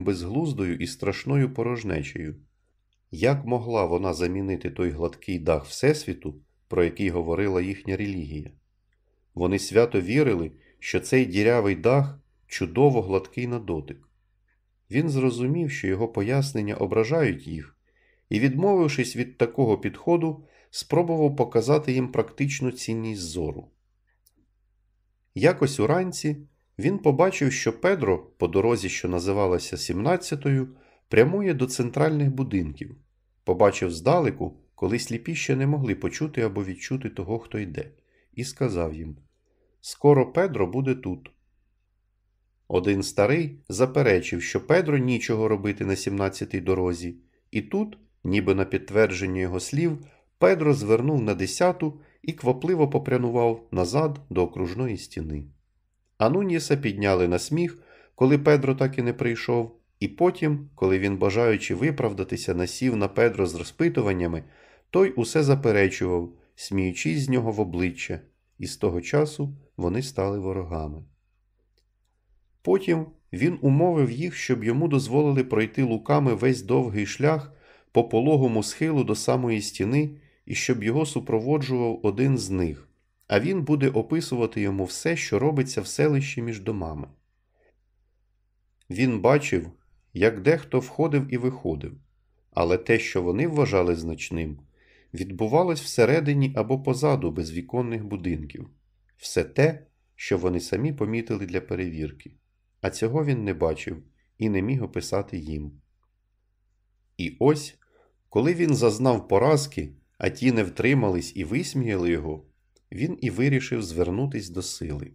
безглуздою і страшною порожнечею. Як могла вона замінити той гладкий дах Всесвіту, про який говорила їхня релігія? Вони свято вірили, що цей дірявий дах чудово гладкий на дотик. Він зрозумів, що його пояснення ображають їх, і, відмовившись від такого підходу, спробував показати їм практичну цінність зору. Якось уранці він побачив, що Педро, по дорозі, що називалася 17-ю, прямує до центральних будинків. Побачив здалеку, коли сліпі ще не могли почути або відчути того, хто йде, і сказав їм Скоро Педро буде тут. Один старий заперечив, що Педро нічого робити на 17-й дорозі, і тут, ніби на підтвердження його слів, Педро звернув на 10-ту і квапливо попрянував назад до окружної стіни. Ануніса підняли на сміх, коли Педро так і не прийшов, і потім, коли він, бажаючи виправдатися, насів на Педро з розпитуваннями, той усе заперечував, сміючись з нього в обличчя, і з того часу вони стали ворогами. Потім він умовив їх, щоб йому дозволили пройти луками весь довгий шлях по пологому схилу до самої стіни і щоб його супроводжував один з них, а він буде описувати йому все, що робиться в селищі між домами. Він бачив, як дехто входив і виходив, але те, що вони вважали значним, відбувалось всередині або позаду безвіконних будинків, все те, що вони самі помітили для перевірки, а цього він не бачив і не міг описати їм. І ось, коли він зазнав поразки, а ті не втримались і висміяли його, він і вирішив звернутись до сили.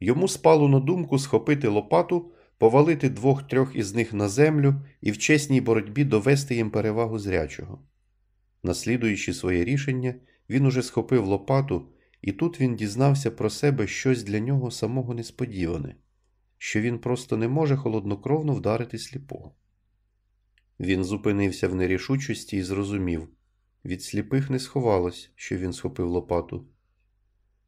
Йому спало на думку схопити лопату, повалити двох-трьох із них на землю і в чесній боротьбі довести їм перевагу зрячого. Наслідуючи своє рішення, він уже схопив лопату, і тут він дізнався про себе щось для нього самого несподіване, що він просто не може холоднокровно вдарити сліпого. Він зупинився в нерішучості і зрозумів від сліпих не сховалось, що він схопив лопату.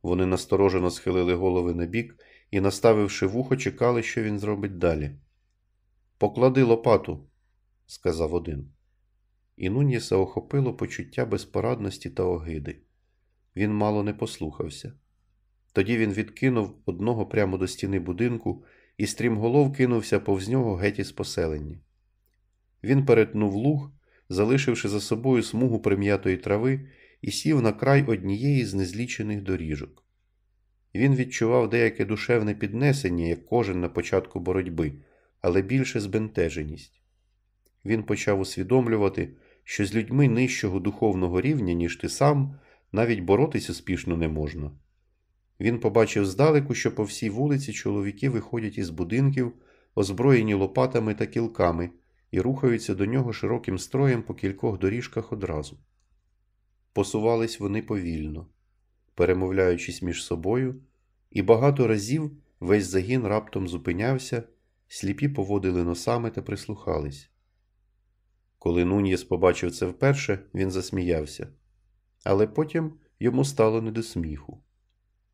Вони насторожено схилили голови на бік і, наставивши вухо, чекали, що він зробить далі. Поклади лопату, сказав один. І Нуньєса охопило почуття безпорадності та огиди. Він мало не послухався. Тоді він відкинув одного прямо до стіни будинку і стрімголов кинувся повз нього геть із поселення. Він перетнув луг, залишивши за собою смугу прим'ятої трави, і сів на край однієї з незлічених доріжок. Він відчував деяке душевне піднесення, як кожен на початку боротьби, але більше збентеженість. Він почав усвідомлювати, що з людьми нижчого духовного рівня, ніж ти сам, навіть боротись успішно не можна. Він побачив здалеку, що по всій вулиці чоловіки виходять із будинків, озброєні лопатами та кілками, і рухаються до нього широким строєм по кількох доріжках одразу. Посувались вони повільно, перемовляючись між собою, і багато разів весь загін раптом зупинявся, сліпі поводили носами та прислухались. Коли Нуньєс побачив це вперше, він засміявся, але потім йому стало не до сміху.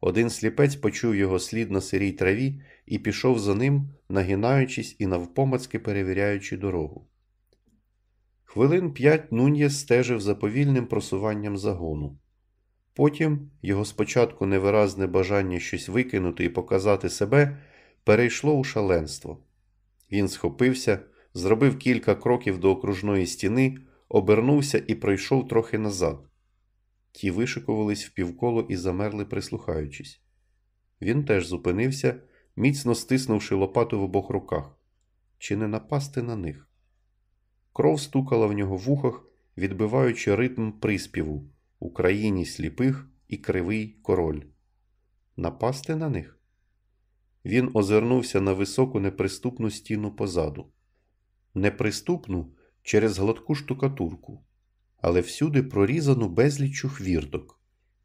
Один сліпець почув його слід на сирій траві і пішов за ним, нагинаючись і навпомацки перевіряючи дорогу. Хвилин п'ять Нуньєс стежив за повільним просуванням загону. Потім його спочатку невиразне бажання щось викинути і показати себе перейшло у шаленство. Він схопився, зробив кілька кроків до окружної стіни, обернувся і пройшов трохи назад. Ті вишикувались впівколо і замерли, прислухаючись. Він теж зупинився, міцно стиснувши лопату в обох руках. Чи не напасти на них? Кров стукала в нього в ухах, відбиваючи ритм приспіву Україні сліпих і кривий король. Напасти на них? Він озирнувся на високу неприступну стіну позаду. Неприступну через гладку штукатурку але всюди прорізану безліччю хвірток,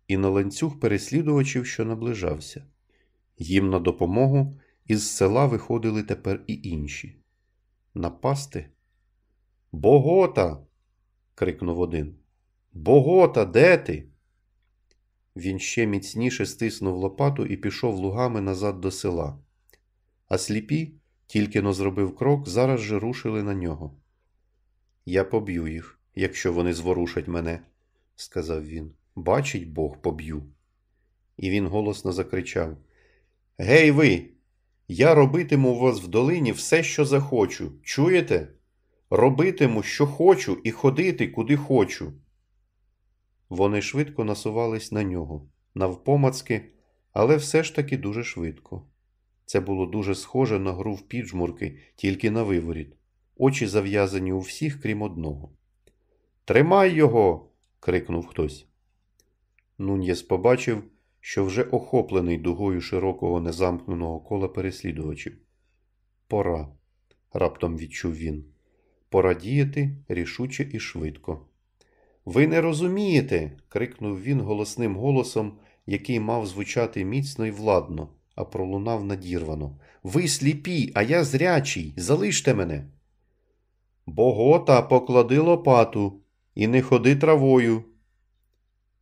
і на ланцюг переслідувачів, що наближався. Їм на допомогу із села виходили тепер і інші. Напасти? Богота. крикнув один. Богота, де ти? Він ще міцніше стиснув лопату і пішов лугами назад до села. А сліпі, Тільки но зробив крок, зараз же рушили на нього. Я поб'ю їх, якщо вони зворушать мене, сказав він. Бачить Бог, поб'ю. І він голосно закричав: Гей ви! Я робитиму у вас в долині все, що захочу. Чуєте? Робитиму, що хочу, і ходити, куди хочу. Вони швидко насувались на нього, навпомацки, але все ж таки дуже швидко. Це було дуже схоже на гру в піджмурки, тільки на виворіт, очі зав'язані у всіх, крім одного. Тримай його. крикнув хтось. Нуньєс побачив, що вже охоплений дугою широкого незамкненого кола переслідувачів. Пора, раптом відчув він. Пора діяти рішуче і швидко. Ви не розумієте. крикнув він голосним голосом, який мав звучати міцно і владно, а пролунав надірвано. Ви сліпі, а я зрячий. Залиште мене. Богота, поклади лопату і не ходи травою.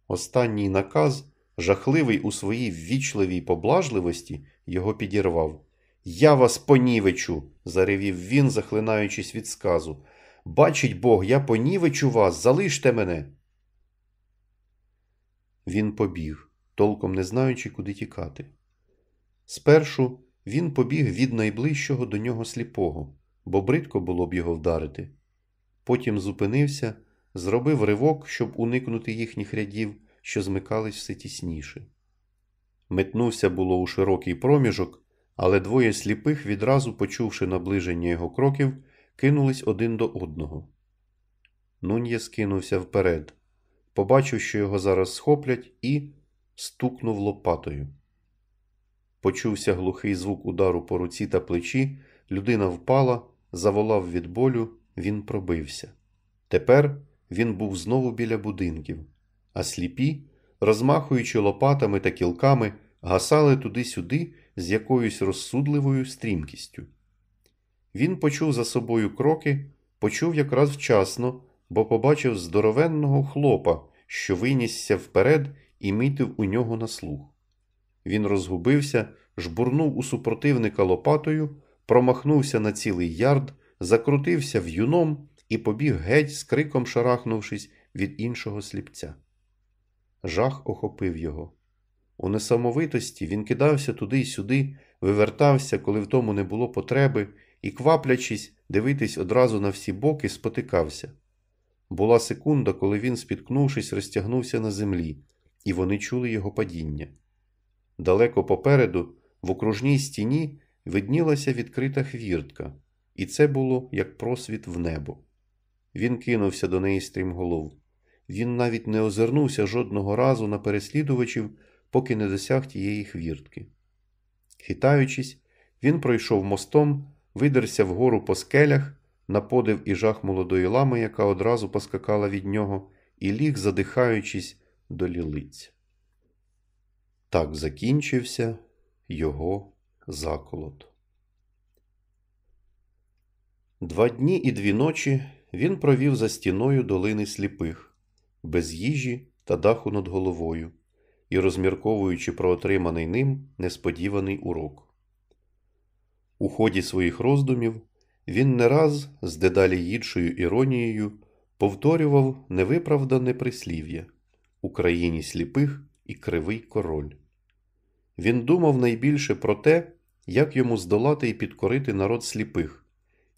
Останній наказ, жахливий у своїй ввічливій поблажливості, його підірвав. Я вас понівечу, заревів він, захлинаючись від сказу. Бачить Бог, я понівечу вас, залиште мене. Він побіг, толком не знаючи, куди тікати. Спершу він побіг від найближчого до нього сліпого, бо бридко було б його вдарити. Потім зупинився, зробив ривок, щоб уникнути їхніх рядів, що змикались все тісніше. Метнувся було у широкий проміжок, але двоє сліпих, відразу почувши наближення його кроків, кинулись один до одного. Нуньє скинувся вперед, побачив, що його зараз схоплять, і стукнув лопатою. Почувся глухий звук удару по руці та плечі, людина впала, заволав від болю, він пробився. Тепер він був знову біля будинків, а сліпі, розмахуючи лопатами та кілками, гасали туди-сюди з якоюсь розсудливою стрімкістю. Він почув за собою кроки, почув якраз вчасно, бо побачив здоровенного хлопа, що винісся вперед і мітив у нього на слух. Він розгубився, жбурнув у супротивника лопатою, промахнувся на цілий ярд, закрутився в'юном і побіг геть, з криком шарахнувшись від іншого сліпця. Жах охопив його. У несамовитості він кидався туди й сюди, вивертався, коли в тому не було потреби, і, кваплячись, дивитись одразу на всі боки, спотикався. Була секунда, коли він, спіткнувшись, розтягнувся на землі, і вони чули його падіння. Далеко попереду, в окружній стіні, виднілася відкрита хвіртка, і це було як просвіт в небо. Він кинувся до неї стрімголов. Він навіть не озирнувся жодного разу на переслідувачів, поки не досяг тієї хвіртки. Хитаючись, він пройшов мостом, видерся вгору по скелях, на подив і жах молодої лами, яка одразу поскакала від нього, і ліг, задихаючись, до лілиць. Так закінчився його заколот. Два дні і дві ночі він провів за стіною долини сліпих, без їжі та даху над головою і розмірковуючи про отриманий ним несподіваний урок. У ході своїх роздумів він не раз з дедалі гідшою іронією повторював невиправдане прислів'я Україні сліпих і кривий король. Він думав найбільше про те, як йому здолати і підкорити народ сліпих,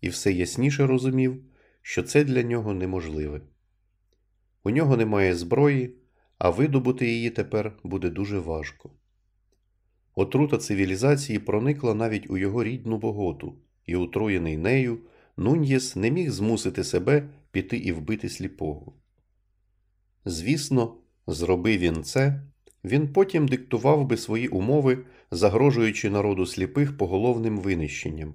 і все ясніше розумів, що це для нього неможливе. У нього немає зброї, а видобути її тепер буде дуже важко. Отрута цивілізації проникла навіть у його рідну боготу, і, отруєний нею, Нуньєс не міг змусити себе піти і вбити сліпого. Звісно, зробив він це, він потім диктував би свої умови, загрожуючи народу сліпих поголовним винищенням.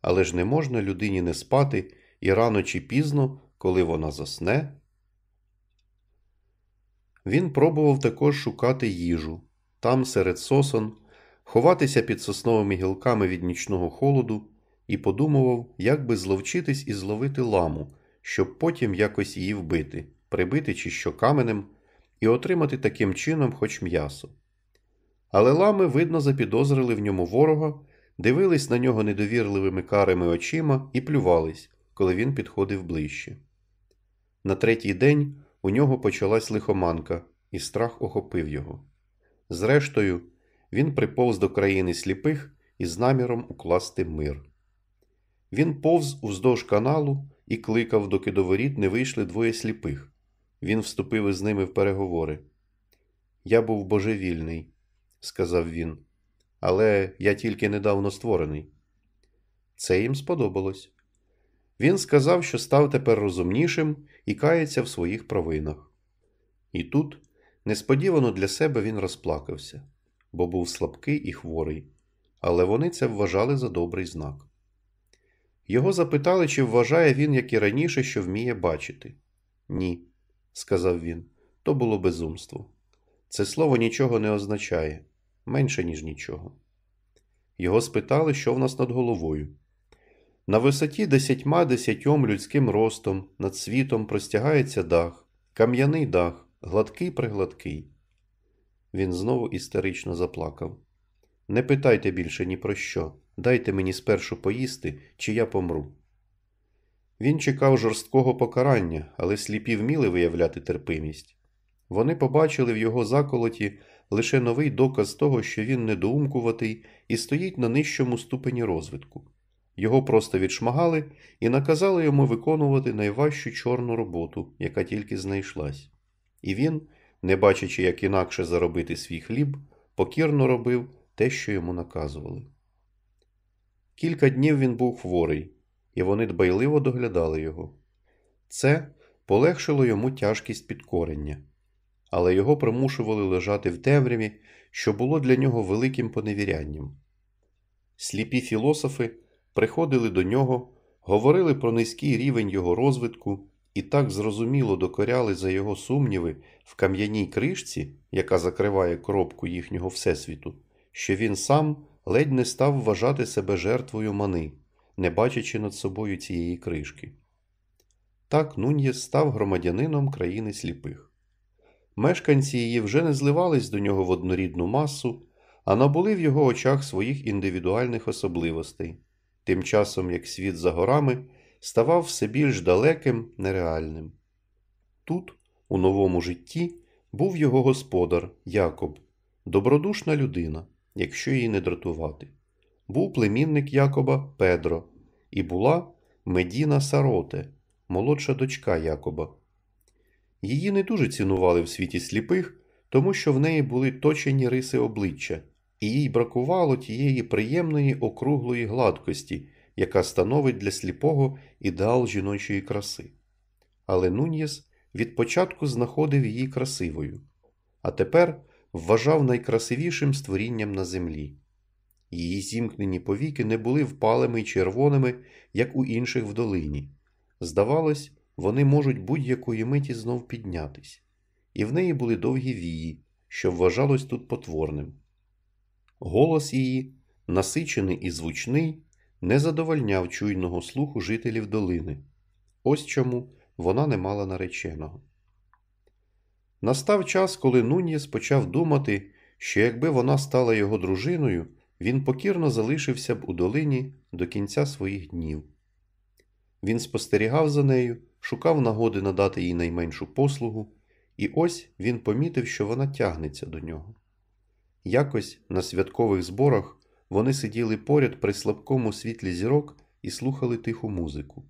Але ж не можна людині не спати і рано чи пізно, коли вона засне. Він пробував також шукати їжу там, серед сосон, ховатися під сосновими гілками від нічного холоду і подумував, як би зловчитись і зловити ламу, щоб потім якось її вбити, прибити чи що каменем і отримати таким чином хоч м'ясо. Але лами, видно, запідозрили в ньому ворога, дивились на нього недовірливими карими очима і плювались, коли він підходив ближче. На третій день у нього почалась лихоманка, і страх охопив його. Зрештою, він приповз до країни сліпих із наміром укласти мир. Він повз уздовж каналу і кликав, доки до воріт не вийшли двоє сліпих. Він вступив із ними в переговори. Я був божевільний, сказав він, але я тільки недавно створений. Це їм сподобалось. Він сказав, що став тепер розумнішим і кається в своїх провинах. І тут, несподівано для себе, він розплакався, бо був слабкий і хворий, але вони це вважали за добрий знак. Його запитали, чи вважає він, як і раніше, що вміє бачити. Ні, сказав він, то було безумство. Це слово нічого не означає, менше, ніж нічого. Його спитали, що в нас над головою. На висоті десятьма десятьом людським ростом над світом простягається дах, кам'яний дах, гладкий пригладкий. Він знову істерично заплакав. Не питайте більше ні про що. Дайте мені спершу поїсти, чи я помру. Він чекав жорсткого покарання, але сліпі вміли виявляти терпимість. Вони побачили в його заколоті лише новий доказ того, що він недоумкуватий і стоїть на нижчому ступені розвитку. Його просто відшмагали і наказали йому виконувати найважчу чорну роботу, яка тільки знайшлась. І він, не бачачи, як інакше заробити свій хліб, покірно робив те, що йому наказували. Кілька днів він був хворий, і вони дбайливо доглядали його. Це полегшило йому тяжкість підкорення, але його примушували лежати в темряві, що було для нього великим поневірянням. Сліпі філософи приходили до нього, говорили про низький рівень його розвитку і так зрозуміло докоряли за його сумніви в кам'яній кришці, яка закриває коробку їхнього всесвіту, що він сам ледь не став вважати себе жертвою мани, не бачачи над собою цієї кришки. Так Нуньєс став громадянином країни сліпих. Мешканці її вже не зливались до нього в однорідну масу, а набули в його очах своїх індивідуальних особливостей, тим часом як світ за горами ставав все більш далеким, нереальним. Тут, у новому житті, був його господар Якоб, добродушна людина, якщо її не дратувати. Був племінник Якоба Педро, і була Медіна Сароте, молодша дочка Якоба. Її не дуже цінували в світі сліпих, тому що в неї були точені риси обличчя, і їй бракувало тієї приємної округлої гладкості, яка становить для сліпого ідеал жіночої краси. Але Нуньєс від початку знаходив її красивою, а тепер вважав найкрасивішим створінням на землі. Її зімкнені повіки не були впалими й червоними, як у інших в долині. Здавалось, вони можуть будь-якої миті знов піднятись, і в неї були довгі вії, що вважалось тут потворним. Голос її, насичений і звучний, не задовольняв чуйного слуху жителів долини. Ось чому вона не мала нареченого. Настав час, коли Нуньєс почав думати, що якби вона стала його дружиною, він покірно залишився б у долині до кінця своїх днів. Він спостерігав за нею, шукав нагоди надати їй найменшу послугу, і ось він помітив, що вона тягнеться до нього. Якось на святкових зборах вони сиділи поряд при слабкому світлі зірок і слухали тиху музику.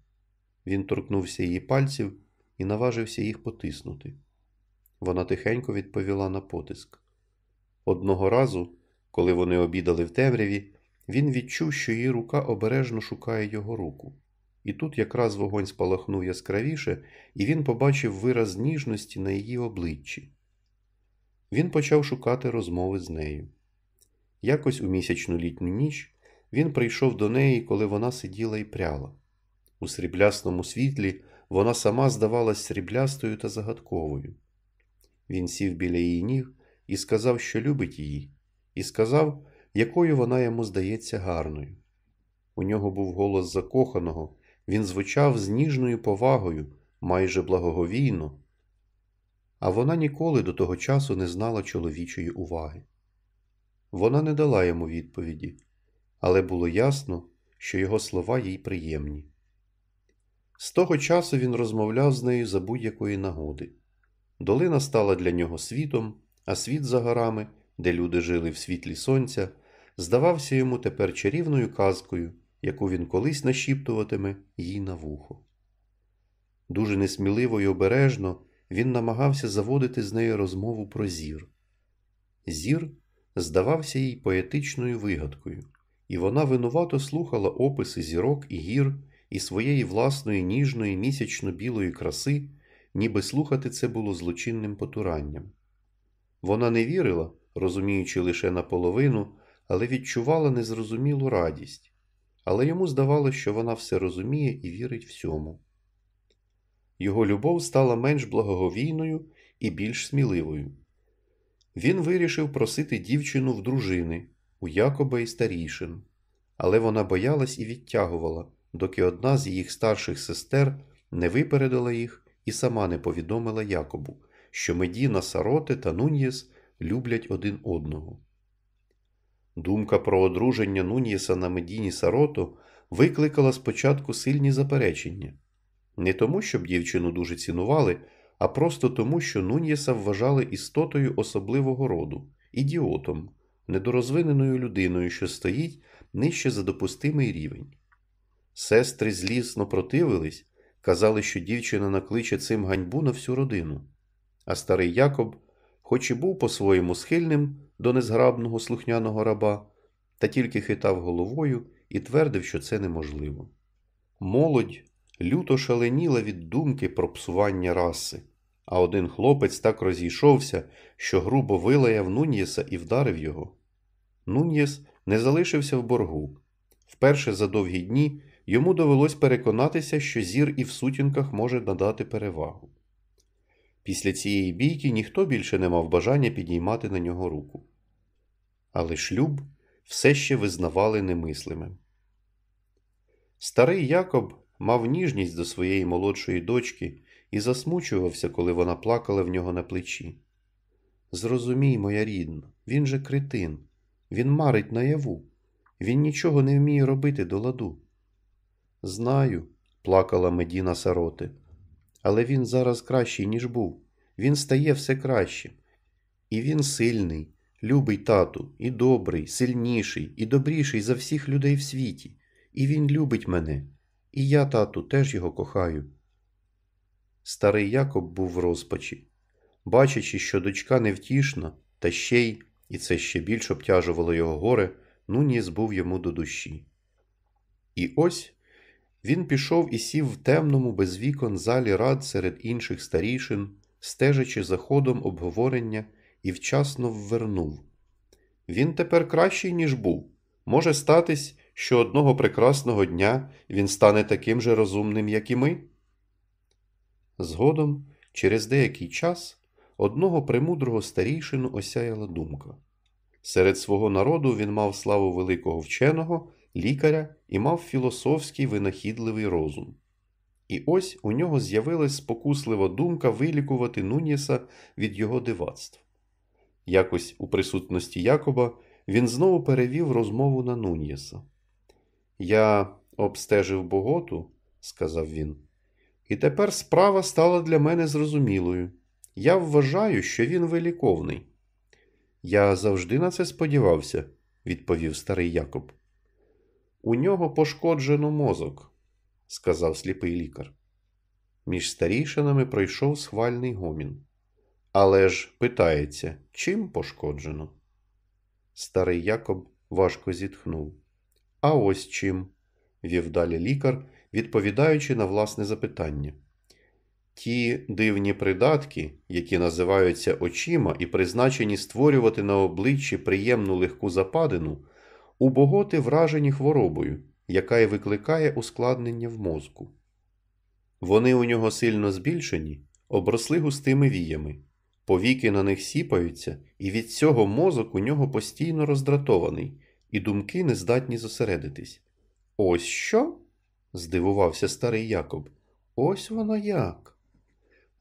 Він торкнувся її пальців і наважився їх потиснути. Вона тихенько відповіла на потиск. Одного разу, коли вони обідали в темряві, він відчув, що її рука обережно шукає його руку. І тут якраз вогонь спалахнув яскравіше, і він побачив вираз ніжності на її обличчі. Він почав шукати розмови з нею. Якось у місячну літню ніч він прийшов до неї, коли вона сиділа і пряла. У сріблясному світлі вона сама здавалась сріблястою та загадковою. Він сів біля її ніг і сказав, що любить її, і сказав, якою вона йому здається гарною. У нього був голос закоханого, він звучав з ніжною повагою, майже благоговійно, а вона ніколи до того часу не знала чоловічої уваги. Вона не дала йому відповіді, але було ясно, що його слова їй приємні. З того часу він розмовляв з нею за будь-якої нагоди. Долина стала для нього світом, а світ за горами, де люди жили в світлі сонця, здавався йому тепер чарівною казкою, яку він колись нашіптуватиме їй на вухо. Дуже несміливо й обережно він намагався заводити з нею розмову про зір. Зір здавався їй поетичною вигадкою, і вона винувато слухала описи зірок і гір і своєї власної ніжної місячно-білої краси, ніби слухати це було злочинним потуранням. Вона не вірила, розуміючи лише наполовину, але відчувала незрозумілу радість, але йому здавалося, що вона все розуміє і вірить всьому. Його любов стала менш благоговійною і більш сміливою. Він вирішив просити дівчину в дружини у Якоба і старішин, але вона боялась і відтягувала, доки одна з їх старших сестер не випередила їх і сама не повідомила Якобу, що Медіна Сароте та Нуньєс люблять один одного. Думка про одруження Нуньєса на Медіні Сарото викликала спочатку сильні заперечення не тому, щоб дівчину дуже цінували, а просто тому, що Нуньєса вважали істотою особливого роду, ідіотом, недорозвиненою людиною, що стоїть нижче за допустимий рівень. Сестри злісно противились, казали, що дівчина накличе цим ганьбу на всю родину. А старий Якоб, хоч і був по-своєму схильним до незграбного слухняного раба, та тільки хитав головою і твердив, що це неможливо. Молодь люто шаленіла від думки про псування раси, а один хлопець так розійшовся, що грубо вилаяв Нуньєса і вдарив його. Нуньєс не залишився в боргу. Вперше за довгі дні йому довелось переконатися, що зір і в сутінках може надати перевагу. Після цієї бійки ніхто більше не мав бажання підіймати на нього руку. Але шлюб все ще визнавали немислимим. Старий Якоб мав ніжність до своєї молодшої дочки і засмучувався, коли вона плакала в нього на плечі. Зрозумій, моя рідна, він же критин, він марить наяву, він нічого не вміє робити до ладу. Знаю, плакала Медіна Сароти, але він зараз кращий, ніж був. Він стає все кращим. І він сильний, любий тату, і добрий, сильніший, і добріший за всіх людей в світі. І він любить мене. І я, тату, теж його кохаю. Старий Якоб був в розпачі. Бачачи, що дочка невтішна, та ще й, і це ще більш обтяжувало його горе, Нуніс був йому до душі. І ось він пішов і сів в темному, без вікон залі рад серед інших старішин, стежачи за ходом обговорення, і вчасно ввернув. Він тепер кращий, ніж був. Може статись, що одного прекрасного дня він стане таким же розумним, як і ми? Згодом, через деякий час, одного премудрого старійшину осяяла думка. Серед свого народу він мав славу великого вченого, лікаря і мав філософський винахідливий розум. І ось у нього з'явилась спокуслива думка вилікувати Нуніса від його дивацтв. Якось у присутності Якоба він знову перевів розмову на Нуньєса. Я обстежив Боготу, сказав він, і тепер справа стала для мене зрозумілою. Я вважаю, що він виліковний. Я завжди на це сподівався, відповів старий Якоб. У нього пошкоджено мозок, сказав сліпий лікар. Між старішинами пройшов схвальний гомін. Але ж питається, чим пошкоджено? Старий Якоб важко зітхнув. А ось чим, вів далі лікар, відповідаючи на власне запитання. Ті дивні придатки, які називаються очима і призначені створювати на обличчі приємну легку западину, у боготи вражені хворобою, яка й викликає ускладнення в мозку. Вони у нього сильно збільшені, обросли густими віями, повіки на них сіпаються, і від цього мозок у нього постійно роздратований, і думки не здатні зосередитись. Ось що? здивувався старий Якоб. Ось воно як.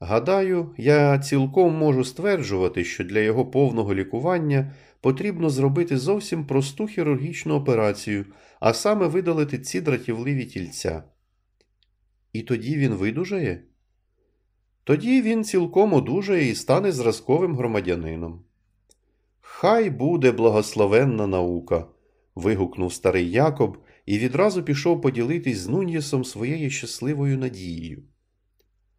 Гадаю, я цілком можу стверджувати, що для його повного лікування потрібно зробити зовсім просту хірургічну операцію, а саме видалити ці дратівливі тільця. І тоді він видужає? Тоді він цілком одужає і стане зразковим громадянином. Хай буде благословенна наука. Вигукнув старий Якоб і відразу пішов поділитись з Нуньєсом своєю щасливою надією.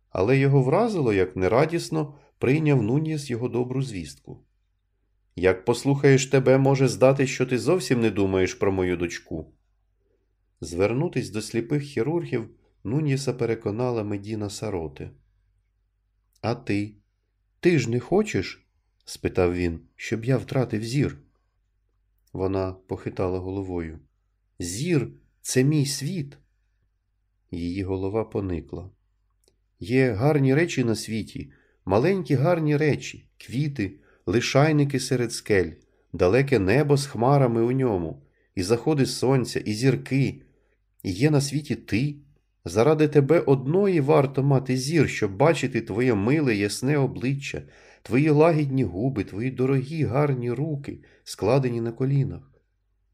Але його вразило, як нерадісно прийняв Нуньєс його добру звістку. Як послухаєш тебе, може здати, що ти зовсім не думаєш про мою дочку. Звернутись до сліпих хірургів Нуньєса переконала Медіна Сароти. А ти? Ти ж не хочеш? спитав він, щоб я втратив зір. Вона похитала головою. Зір це мій світ. Її голова поникла. Є гарні речі на світі, маленькі гарні речі, квіти, лишайники серед скель, далеке небо з хмарами у ньому, і заходи сонця, і зірки. І є на світі ти. Заради тебе одної варто мати зір, щоб бачити твоє миле ясне обличчя, твої лагідні губи, твої дорогі гарні руки, складені на колінах,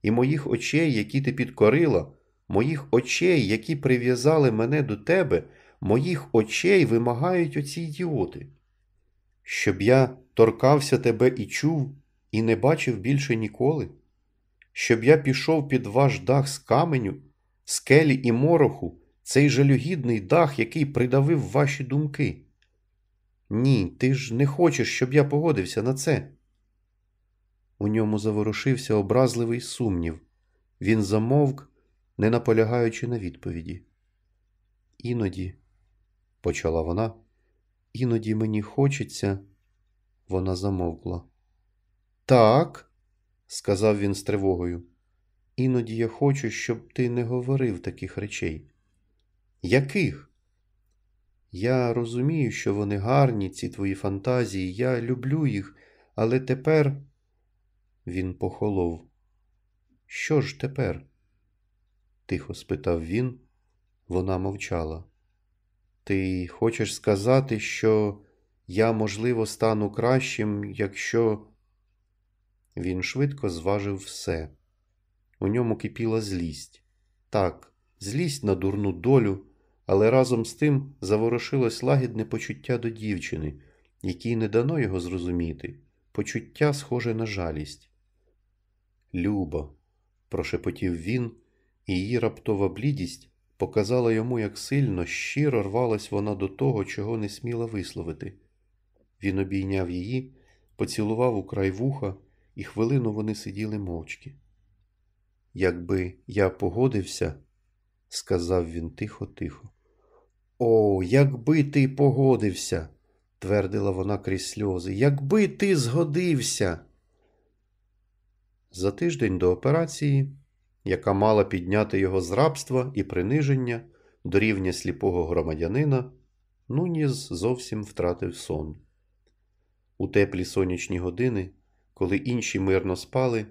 і моїх очей, які ти підкорила, моїх очей, які прив'язали мене до тебе, моїх очей вимагають оці ідіоти. Щоб я торкався тебе і чув, і не бачив більше ніколи, щоб я пішов під ваш дах з каменю, скелі і мороху, цей жалюгідний дах, який придавив ваші думки. Ні, ти ж не хочеш, щоб я погодився на це. У ньому заворушився образливий сумнів. Він замовк, не наполягаючи на відповіді. Іноді, почала вона, іноді мені хочеться. Вона замовкла. Так, сказав він з тривогою. Іноді я хочу, щоб ти не говорив таких речей. Яких? Я розумію, що вони гарні, ці твої фантазії, я люблю їх, але тепер він похолов. Що ж тепер? тихо спитав він. Вона мовчала. Ти хочеш сказати, що я, можливо, стану кращим, якщо. Він швидко зважив все. У ньому кипіла злість. Так, злість на дурну долю але разом з тим заворушилось лагідне почуття до дівчини, якій не дано його зрозуміти, почуття схоже на жалість. Любо, прошепотів він, і її раптова блідість показала йому, як сильно, щиро рвалась вона до того, чого не сміла висловити. Він обійняв її, поцілував у край вуха, і хвилину вони сиділи мовчки. Якби я погодився, сказав він тихо-тихо. О, якби ти погодився, твердила вона крізь сльози, якби ти згодився. За тиждень до операції, яка мала підняти його з рабства і приниження до рівня сліпого громадянина, Нуніс зовсім втратив сон. У теплі сонячні години, коли інші мирно спали,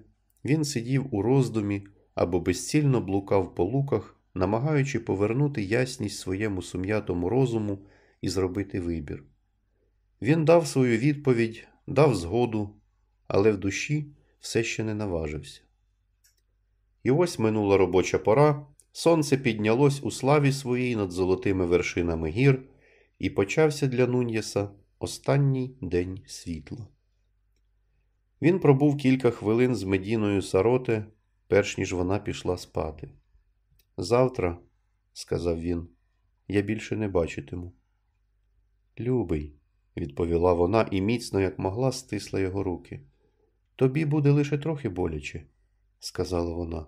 він сидів у роздумі або безцільно блукав по луках намагаючи повернути ясність своєму сум'ятому розуму і зробити вибір. Він дав свою відповідь, дав згоду, але в душі все ще не наважився. І ось минула робоча пора, сонце піднялось у славі своїй над золотими вершинами гір, і почався для Нуньєса останній день світла. Він пробув кілька хвилин з Медіною Сароте, перш ніж вона пішла спати. Завтра, сказав він, я більше не бачитиму. Любий, відповіла вона і міцно, як могла, стисла його руки. Тобі буде лише трохи боляче, сказала вона,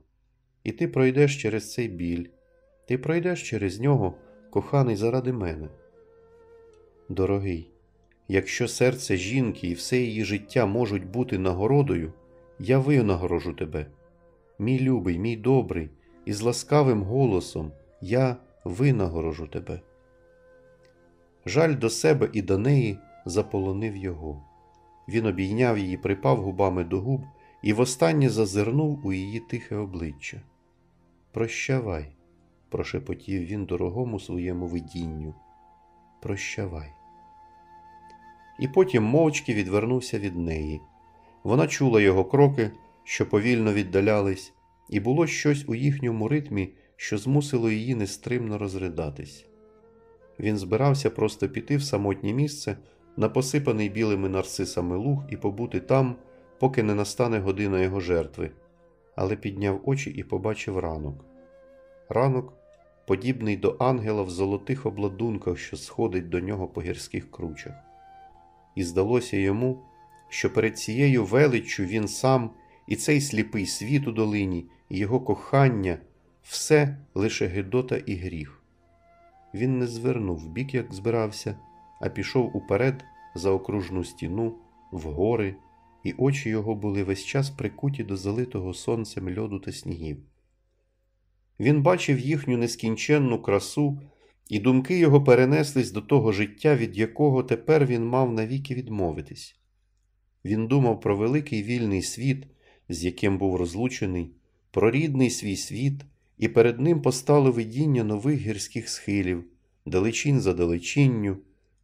і ти пройдеш через цей біль, ти пройдеш через нього, коханий заради мене. Дорогий, якщо серце жінки і все її життя можуть бути нагородою, я винагорожу тебе. Мій любий, мій добрий і з ласкавим голосом Я винагорожу тебе. Жаль до себе і до неї заполонив його. Він обійняв її, припав губами до губ і востаннє зазирнув у її тихе обличчя. Прощавай, прошепотів він дорогому своєму видінню. Прощавай. і потім мовчки відвернувся від неї. Вона чула його кроки, що повільно віддалялись, і було щось у їхньому ритмі, що змусило її нестримно розридатись. Він збирався просто піти в самотнє місце, на посипаний білими нарцисами луг і побути там, поки не настане година його жертви, але підняв очі і побачив ранок. Ранок, подібний до ангела в золотих обладунках, що сходить до нього по гірських кручах. І здалося йому, що перед цією величчю він сам і цей сліпий світ у долині, і його кохання все лише гидота і гріх. Він не звернув бік, як збирався, а пішов уперед за окружну стіну, в гори, і очі його були весь час прикуті до залитого сонцем льоду та снігів. Він бачив їхню нескінченну красу, і думки його перенеслись до того життя, від якого тепер він мав навіки відмовитись. Він думав про великий вільний світ, з яким був розлучений, про рідний свій світ, і перед ним постало видіння нових гірських схилів, далечінь за далечінню,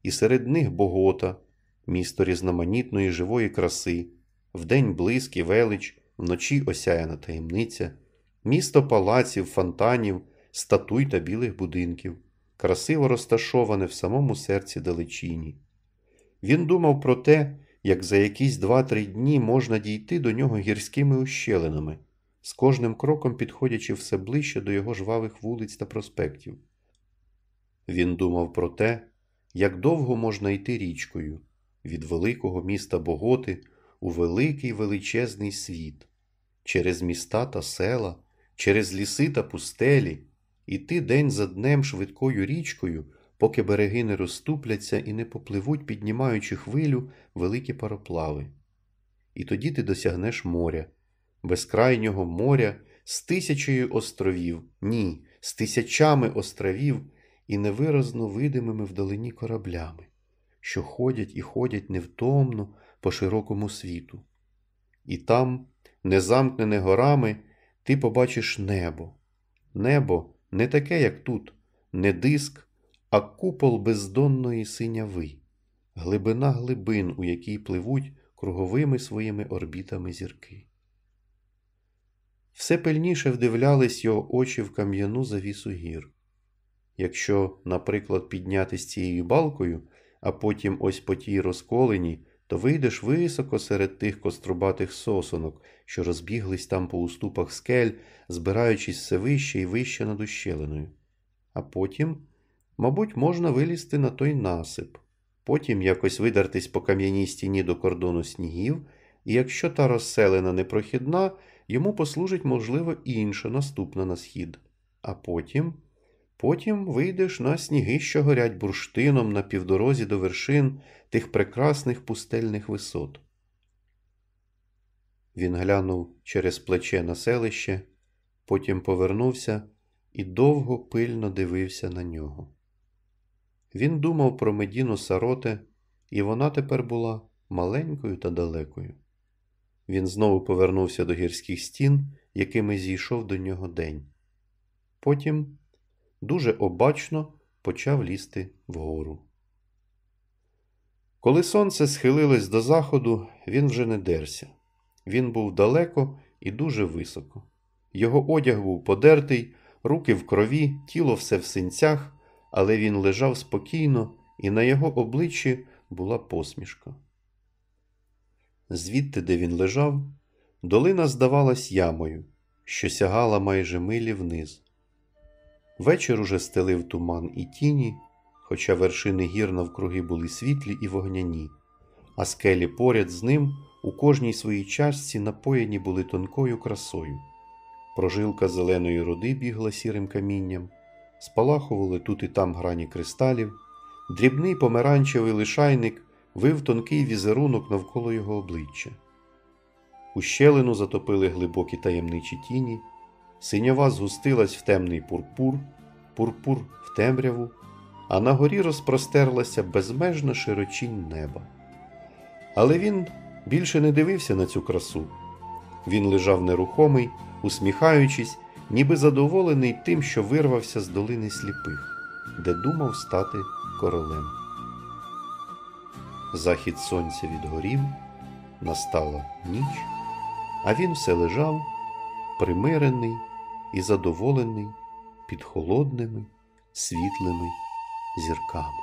і серед них Богота, місто різноманітної живої краси, вдень блиск велич, вночі осяяна таємниця, місто палаців, фонтанів, статуй та білих будинків, красиво розташоване в самому серці далечіні. Він думав про те, як за якісь два-три дні можна дійти до нього гірськими ущелинами, з кожним кроком підходячи все ближче до його жвавих вулиць та проспектів. Він думав про те, як довго можна йти річкою від великого міста Боготи у великий величезний світ, через міста та села, через ліси та пустелі, іти день за днем швидкою річкою, поки береги не розступляться і не попливуть, піднімаючи хвилю великі пароплави. І тоді ти досягнеш моря, безкрайнього моря з тисячею островів, ні, з тисячами островів і невиразно видимими вдалині кораблями, що ходять і ходять невтомно по широкому світу. І там, незамкнене горами, ти побачиш небо. Небо не таке, як тут, не диск, а купол бездонної синяви, глибина глибин, у якій пливуть круговими своїми орбітами зірки. Все пильніше вдивлялись його очі в кам'яну завісу гір. Якщо, наприклад, піднятись цією балкою, а потім ось по тій розколені, то вийдеш високо серед тих кострубатих сосонок, що розбіглись там по уступах скель, збираючись все вище і вище над ущелиною. А потім, мабуть, можна вилізти на той насип, потім якось видертись по кам'яній стіні до кордону снігів, і якщо та розселена непрохідна, йому послужить, можливо, інша наступна на схід. А потім. Потім вийдеш на сніги, що горять бурштином на півдорозі до вершин тих прекрасних пустельних висот. Він глянув через плече на селище, потім повернувся і довго пильно дивився на нього. Він думав про Медіну Сароте, і вона тепер була маленькою та далекою. Він знову повернувся до гірських стін, якими зійшов до нього день. Потім дуже обачно почав лізти вгору. Коли сонце схилилось до заходу, він вже не дерся. Він був далеко і дуже високо. Його одяг був подертий, руки в крові, тіло все в синцях, але він лежав спокійно, і на його обличчі була посмішка. Звідти, де він лежав, долина здавалась ямою, що сягала майже милі вниз. Вечір уже стелив туман і тіні, хоча вершини гір навкруги були світлі і вогняні, а скелі поряд з ним у кожній своїй частці напоєні були тонкою красою. Прожилка зеленої роди бігла сірим камінням, спалахували тут і там грані кристалів, дрібний помаранчевий лишайник вив тонкий візерунок навколо його обличчя. У щелину затопили глибокі таємничі тіні. Синьова згустилась в темний пурпур, пурпур в темряву, а на горі розпростерлася безмежна широчінь неба. Але він більше не дивився на цю красу. Він лежав нерухомий, усміхаючись, ніби задоволений тим, що вирвався з долини сліпих, де думав стати королем. Захід сонця відгорів, настала ніч, а він все лежав, примирений і задоволений під холодними світлими зірками.